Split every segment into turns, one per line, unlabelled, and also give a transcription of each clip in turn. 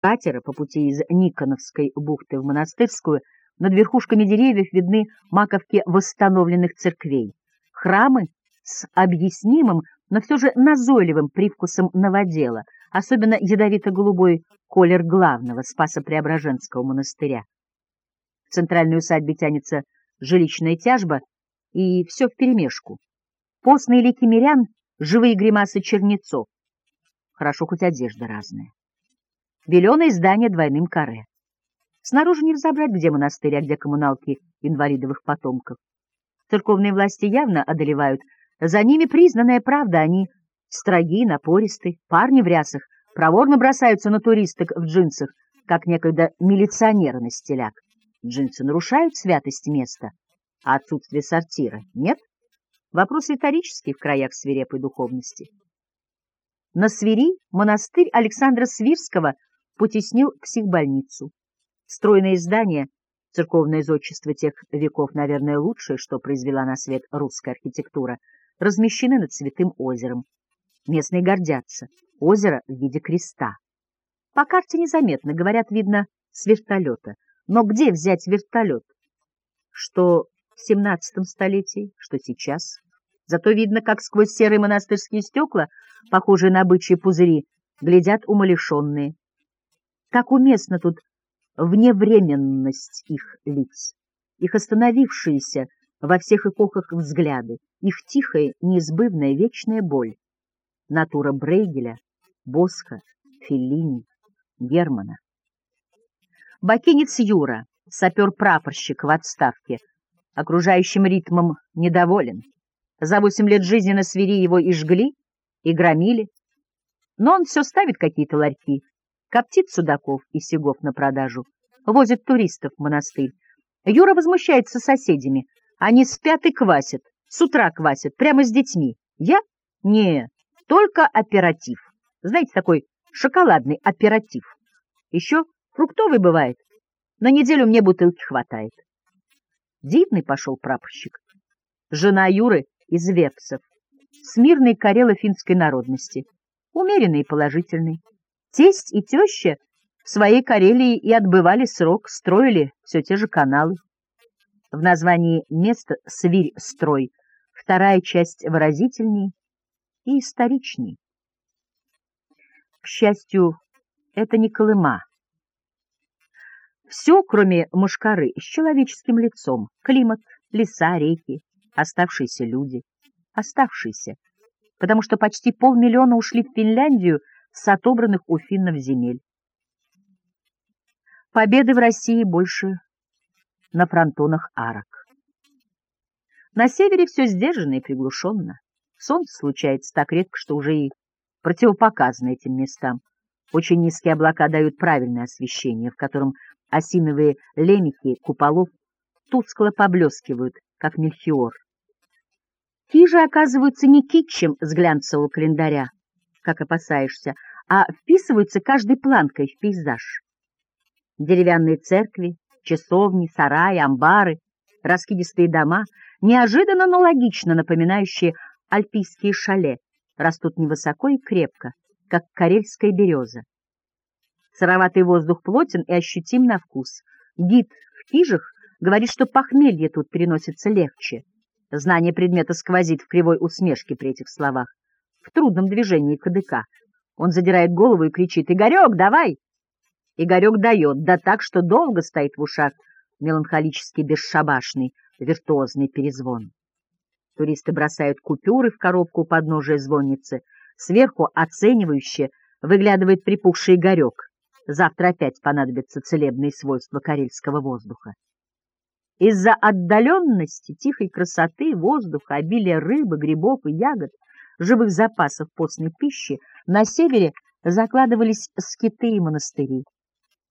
катера по пути из Никоновской бухты в Монастырскую над верхушками деревьев видны маковки восстановленных церквей, храмы с объяснимым, но все же назойливым привкусом новодела, особенно ядовито-голубой колер главного Спасо-Преображенского монастыря. В центральной усадьбе тянется жилищная тяжба, и все вперемешку. Постные лики мирян, живые гримасы чернецов. Хорошо, хоть одежда разная. Беленое здание двойным каре. Снаружи не разобрать, где монастырь, а где коммуналки инвалидовых потомков. Церковные власти явно одолевают. За ними признанная правда, они строги, напористы, парни в рясах, проворно бросаются на туристок в джинсах, как некогда милиционеры на стеляк. Джинсы нарушают святость места, а отсутствие сортира нет? Вопрос риторический в краях свирепой духовности. На Свири монастырь Александра Свирского потеснил психбольницу. Стройное здание, церковное зодчество тех веков, наверное, лучшее, что произвела на свет русская архитектура, размещены над Святым озером. Местные гордятся. Озеро в виде креста. По карте незаметно, говорят, видно с вертолета. Но где взять вертолет? Что в семнадцатом столетии, что сейчас? Зато видно, как сквозь серые монастырские стекла, похожие на бычьи пузыри, глядят умалишенные. Как уместно тут вневременность их лиц, их остановившиеся во всех эпохах взгляды, их тихая, неизбывная вечная боль. Натура Брейгеля, Боска, Феллини, Германа. Бакинец Юра, сапер-прапорщик в отставке, окружающим ритмом недоволен. За восемь лет жизни на свири его и жгли, и громили. Но он все ставит какие-то ларьки, коптит судаков и сегов на продажу, возит туристов в монастырь. Юра возмущается соседями. Они спят и квасят, с утра квасят, прямо с детьми. Я? Не, только оператив. Знаете, такой шоколадный оператив. Еще фруктовый бывает. На неделю мне бутылки хватает. Дивный пошел прапорщик. Жена Юры из Вепсов. Смирный карело-финской народности. Умеренный и положительный. Тесть и теща в своей Карелии и отбывали срок, строили все те же каналы. В названии места «Свирь-строй» вторая часть выразительней и историчней. К счастью, это не Колыма. Все, кроме мушкары, с человеческим лицом. Климат, леса, реки, оставшиеся люди. Оставшиеся, потому что почти полмиллиона ушли в Финляндию с отобранных у финнов земель. Победы в России больше на фронтонах арок. На севере все сдержанно и приглушенно. Солнце случается так редко, что уже и противопоказано этим местам. Очень низкие облака дают правильное освещение, в котором осиновые лемехи куполов тускло поблескивают, как мельхиор. Хижи оказываются не китчем с глянцевого календаря, как опасаешься, а вписываются каждой планкой в пейзаж. Деревянные церкви, часовни, сараи, амбары, раскидистые дома, неожиданно, но логично напоминающие альпийские шале, растут невысоко и крепко, как карельская береза. Сыроватый воздух плотен и ощутим на вкус. Гид в хижах говорит, что похмелье тут переносится легче. Знание предмета сквозит в кривой усмешке при этих словах в трудном движении кадыка. Он задирает голову и кричит «Игорек, давай!» Игорек дает, да так, что долго стоит в ушах меланхолический бесшабашный виртуозный перезвон. Туристы бросают купюры в коробку подножия звонницы. Сверху оценивающе выглядывает припухший Игорек. Завтра опять понадобятся целебные свойства карельского воздуха. Из-за отдаленности, тихой красоты, воздуха, обилия рыбы, грибов и ягод — живых запасов постной пищи, на севере закладывались скиты и монастыри.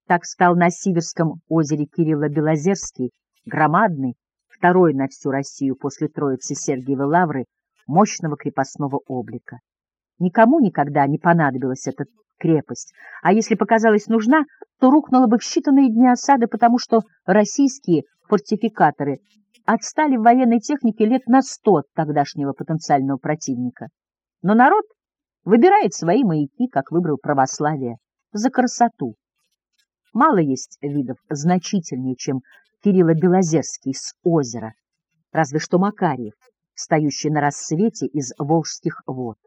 Так стал на Сиверском озере Кирилло-Белозерский, громадный, второй на всю Россию после Троицы Сергиевой Лавры, мощного крепостного облика. Никому никогда не понадобилась эта крепость, а если показалась нужна, то рухнула бы в считанные дни осады, потому что российские фортификаторы отстали в военной технике лет на сто от тогдашнего потенциального противника. Но народ выбирает свои маяки, как выбрал православие, за красоту, Мало есть видов значительнее, чем Кирилла Белозерский с озера, разве что Макарьев, встающий на рассвете из волжских вод.